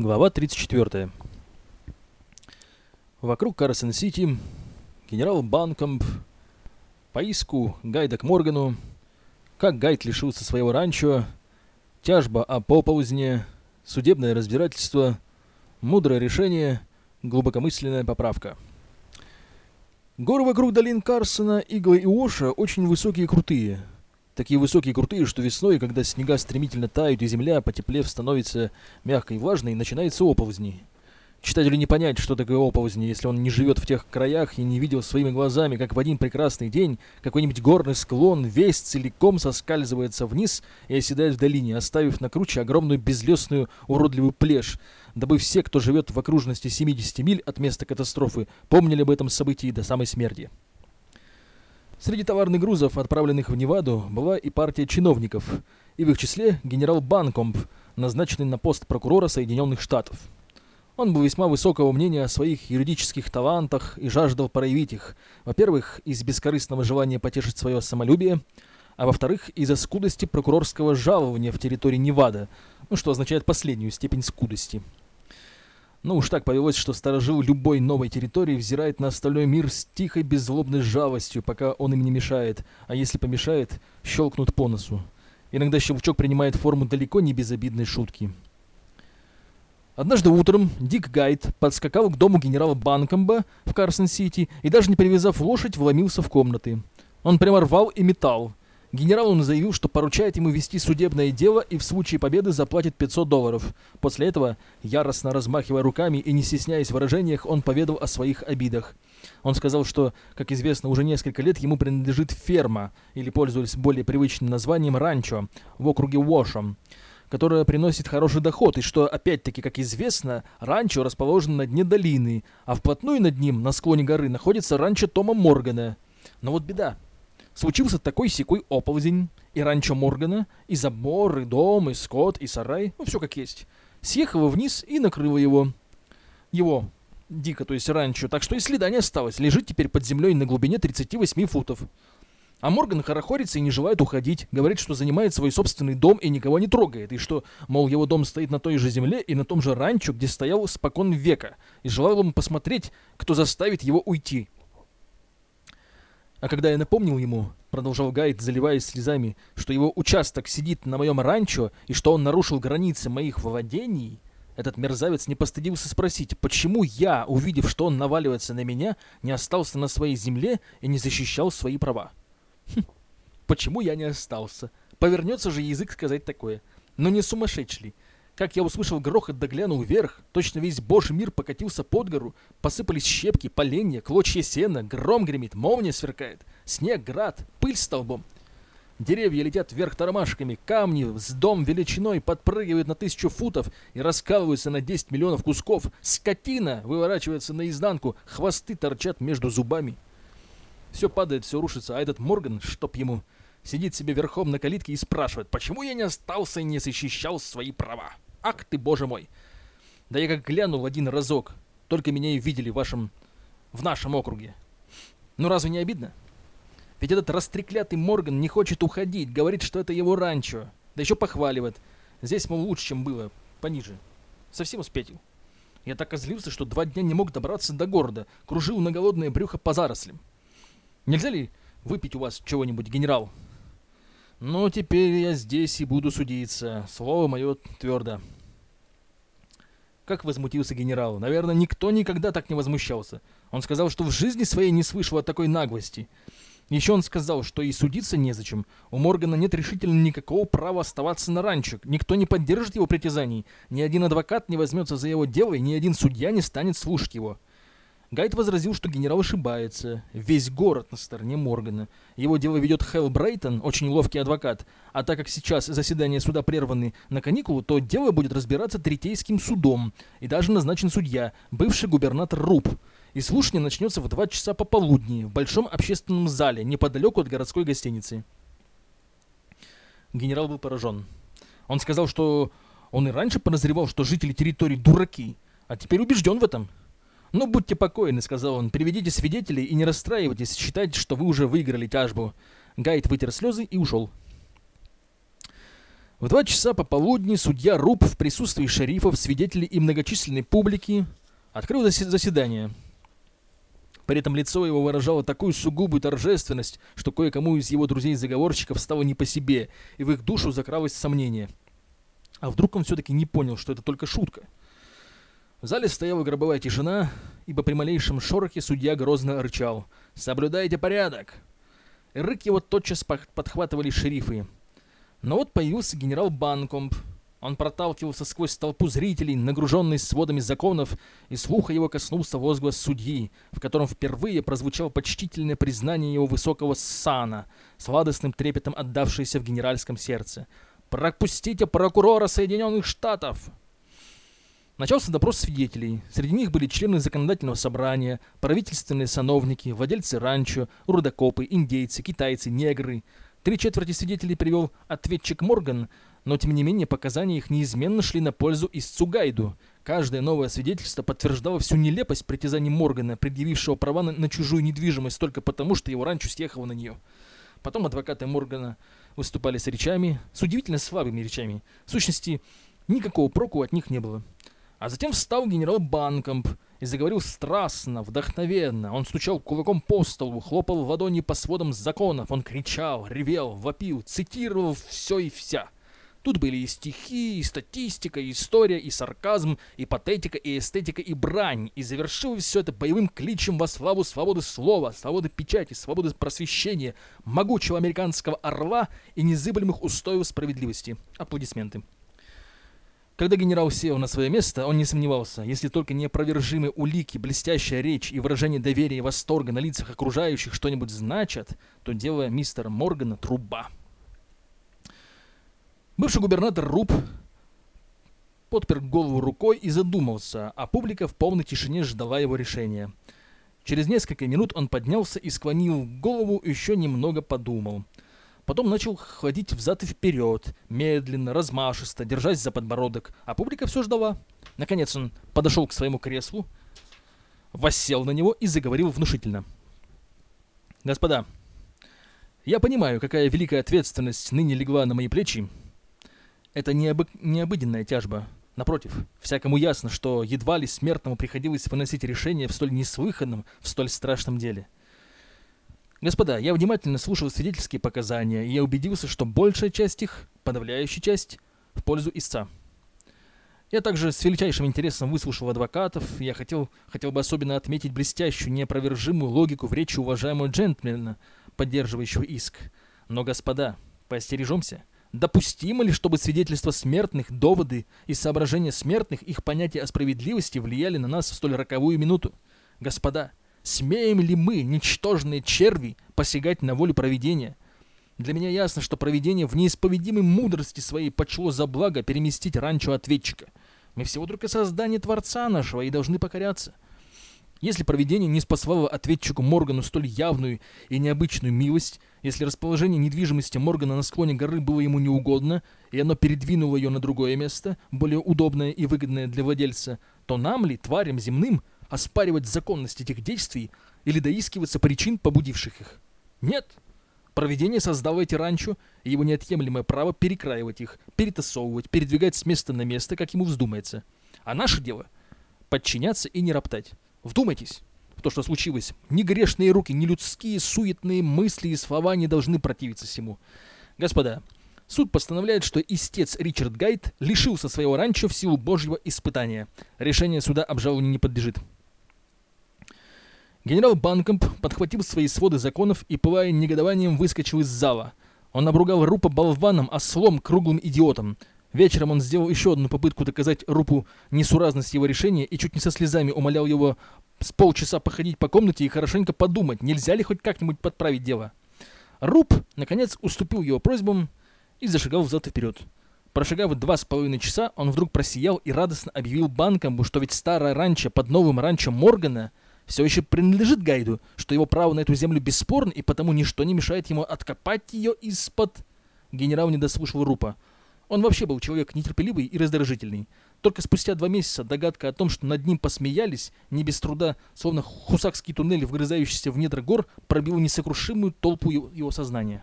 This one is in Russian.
Глава 34. Вокруг Карсон-Сити генерал Банкомп по иску Гайда к Моргану, как Гайд лишился своего ранчо, тяжба о поползне, судебное разбирательство, мудрое решение, глубокомысленная поправка. Горы вокруг долин Карсона, Игла и Оша очень высокие и крутые – Такие высокие и крутые, что весной, когда снега стремительно тают и земля, потеплев, становится мягкой и влажной, начинается оползни. Читателю не понять, что такое оползни, если он не живет в тех краях и не видел своими глазами, как в один прекрасный день какой-нибудь горный склон весь целиком соскальзывается вниз и оседает в долине, оставив на круче огромную безлесную уродливую плешь, дабы все, кто живет в окружности 70 миль от места катастрофы, помнили об этом событии до самой смерти. Среди товарных грузов, отправленных в Неваду, была и партия чиновников, и в их числе генерал Банкомп, назначенный на пост прокурора Соединенных Штатов. Он был весьма высокого мнения о своих юридических талантах и жаждал проявить их, во-первых, из бескорыстного желания потешить свое самолюбие, а во-вторых, из-за скудости прокурорского жалования в территории Невада, ну, что означает последнюю степень скудости – ну уж так повелось, что сторожил любой новой территории взирает на остальной мир с тихой беззлобной жалостью, пока он им не мешает, а если помешает, щелкнут по носу. Иногда щелчок принимает форму далеко не безобидной шутки. Однажды утром Дик Гайд подскакал к дому генерала Банкомба в Карсон-Сити и даже не привязав лошадь, вломился в комнаты. Он прямо рвал и металл. Генерал он заявил, что поручает ему вести судебное дело и в случае победы заплатит 500 долларов. После этого, яростно размахивая руками и не стесняясь в выражениях, он поведал о своих обидах. Он сказал, что, как известно, уже несколько лет ему принадлежит ферма, или пользуясь более привычным названием ранчо, в округе Уошем, которая приносит хороший доход, и что, опять-таки, как известно, ранчо расположено на дне долины, а вплотную над ним, на склоне горы, находится ранчо Тома Моргана. Но вот беда. Случился такой секой оползень, и ранчо Моргана, и забор, и дом, и скот, и сарай, ну все как есть. Съехало вниз и накрыло его. Его, дико, то есть ранчо, так что и следа не осталось, лежит теперь под землей на глубине 38 футов. А Морган хорохорится и не желает уходить, говорит, что занимает свой собственный дом и никого не трогает, и что, мол, его дом стоит на той же земле и на том же ранчо, где стоял спокон века, и желал ему посмотреть, кто заставит его уйти. А когда я напомнил ему, продолжал Гайд, заливаясь слезами, что его участок сидит на моем ранчо и что он нарушил границы моих владений, этот мерзавец не постыдился спросить, почему я, увидев, что он наваливается на меня, не остался на своей земле и не защищал свои права. Хм, почему я не остался? Повернется же язык сказать такое. Но не сумасшедший? Как я услышал грохот да глянул вверх, точно весь божий мир покатился под гору, посыпались щепки, поленья, клочья сена, гром гремит, молния сверкает, снег, град, пыль столбом. Деревья летят вверх тормашками, камни с дом величиной подпрыгивают на тысячу футов и раскалываются на 10 миллионов кусков. Скотина выворачивается наизнанку, хвосты торчат между зубами. Все падает, все рушится, а этот Морган, чтоб ему, сидит себе верхом на калитке и спрашивает, почему я не остался и не защищал свои права. Ах ты, боже мой! Да я как глянул один разок, только меня и видели в вашем... в нашем округе. Ну разве не обидно? Ведь этот растреклятый Морган не хочет уходить, говорит, что это его ранчо. Да еще похваливает. Здесь, мол, лучше, чем было, пониже. Совсем успетил. Я так озлился, что два дня не мог добраться до города, кружил на голодное брюхо по зарослям. Нельзя ли выпить у вас чего-нибудь, генерал? Ну, теперь я здесь и буду судиться. Слово мое твердо. Как возмутился генерал. Наверное, никто никогда так не возмущался. Он сказал, что в жизни своей не слышал о такой наглости. Еще он сказал, что и судиться незачем. У Моргана нет решительно никакого права оставаться на ранчо. Никто не поддержит его притязаний. Ни один адвокат не возьмется за его дело, и ни один судья не станет слушать его. Гайд возразил, что генерал ошибается. Весь город на стороне Моргана. Его дело ведет Хелл Брейтон, очень ловкий адвокат. А так как сейчас заседания суда прерваны на каникулу, то дело будет разбираться третейским судом. И даже назначен судья, бывший губернатор Руб. И слушание начнется в 2 часа пополудни в большом общественном зале, неподалеку от городской гостиницы. Генерал был поражен. Он сказал, что он и раньше подозревал, что жители территории дураки, а теперь убежден в этом. «Ну, будьте покойны», — сказал он, — «приведите свидетелей и не расстраивайтесь, считайте, что вы уже выиграли тяжбу». Гайд вытер слезы и ушел. В два часа пополудни судья Руб в присутствии шерифов, свидетелей и многочисленной публики открыл заседание. При этом лицо его выражало такую сугубую торжественность, что кое-кому из его друзей-заговорщиков стало не по себе, и в их душу закралось сомнение. А вдруг он все-таки не понял, что это только шутка? В зале стояла гробовая тишина, ибо при малейшем шорохе судья грозно рычал. «Соблюдайте порядок!» И рык его тотчас подхватывали шерифы. Но вот появился генерал Банкомп, он проталкивался сквозь толпу зрителей, нагруженный сводами законов, и слуха его коснулся возглас судьи, в котором впервые прозвучало почтительное признание его высокого сана, сладостным трепетом отдавшееся в генеральском сердце. «Пропустите прокурора Соединенных Штатов!» Начался допрос свидетелей. Среди них были члены законодательного собрания, правительственные сановники, владельцы ранчо, рудокопы, индейцы, китайцы, негры. Три четверти свидетелей привел ответчик Морган – но тем не менее показания их неизменно шли на пользу истцу Гайду. Каждое новое свидетельство подтверждало всю нелепость притязаний Моргана, предъявившего права на, на чужую недвижимость только потому, что его ранчо съехало на нее. Потом адвокаты Моргана выступали с речами, с удивительно слабыми речами. В сущности, никакого проку от них не было. А затем встал генерал Банкомп и заговорил страстно, вдохновенно. Он стучал кулаком по столу, хлопал в ладони по сводам законов. Он кричал, ревел, вопил, цитировал все и вся. Тут были и стихи, и статистика, и история, и сарказм, и патетика, и эстетика, и брань. И завершил все это боевым кличем во славу свободы слова, свободы печати, свободы просвещения, могучего американского орла и незыблемых устоев справедливости. Аплодисменты. Когда генерал сел на свое место, он не сомневался, если только неопровержимые улики, блестящая речь и выражение доверия и восторга на лицах окружающих что-нибудь значат, то дело мистера Моргана труба. Бывший губернатор Руб подпер голову рукой и задумался, а публика в полной тишине ждала его решения. Через несколько минут он поднялся и склонил голову, еще немного подумал. Потом начал ходить взад и вперед, медленно, размашисто, держась за подбородок, а публика все ждала. Наконец он подошел к своему креслу, воссел на него и заговорил внушительно. «Господа, я понимаю, какая великая ответственность ныне легла на мои плечи, это не, обы... не обыденная тяжба. Напротив, всякому ясно, что едва ли смертному приходилось выносить решение в столь неслыханном, в столь страшном деле. Господа, я внимательно слушал свидетельские показания, и я убедился, что большая часть их, подавляющая часть, в пользу истца. Я также с величайшим интересом выслушал адвокатов, я хотел, хотел бы особенно отметить блестящую, неопровержимую логику в речи уважаемого джентльмена, поддерживающего иск. Но, господа, поостережемся. Допустимо ли, чтобы свидетельства смертных, доводы и соображения смертных, их понятия о справедливости влияли на нас в столь роковую минуту? Господа, смеем ли мы, ничтожные черви, посягать на волю провидения? Для меня ясно, что провидение в неисповедимой мудрости своей почло за благо переместить ранчо ответчика. Мы всего только создание Творца нашего и должны покоряться. Если провидение не спасало ответчику Моргану столь явную и необычную милость, если расположение недвижимости Моргана на склоне горы было ему неугодно, и оно передвинуло ее на другое место, более удобное и выгодное для владельца, то нам ли, тварям земным, оспаривать законность этих действий или доискиваться причин, побудивших их? Нет. Провидение создало эти ранчо, и его неотъемлемое право перекраивать их, перетасовывать, передвигать с места на место, как ему вздумается. А наше дело — подчиняться и не роптать. Вдумайтесь в то, что случилось. Ни грешные руки, ни людские суетные мысли и слова не должны противиться всему. Господа, суд постановляет, что истец Ричард Гайд лишился своего ранчо в силу божьего испытания. Решение суда обжалованию не подлежит. Генерал Банкомп подхватил свои своды законов и, пылая негодованием, выскочил из зала. Он обругал Рупа болваном, ослом, круглым идиотом. Вечером он сделал еще одну попытку доказать Рупу несуразность его решения и чуть не со слезами умолял его с полчаса походить по комнате и хорошенько подумать, нельзя ли хоть как-нибудь подправить дело. Руп, наконец, уступил его просьбам и зашагал взад и вперед. Прошагав два с половиной часа, он вдруг просиял и радостно объявил банкам, что ведь старое ранчо под новым ранчо Моргана все еще принадлежит Гайду, что его право на эту землю бесспорно, и потому ничто не мешает ему откопать ее из-под... Генерал не дослушал Рупа. Он вообще был человек нетерпеливый и раздражительный. Только спустя два месяца догадка о том, что над ним посмеялись, не без труда, словно хусакский туннель, вгрызающийся в недра гор, пробил несокрушимую толпу его сознания.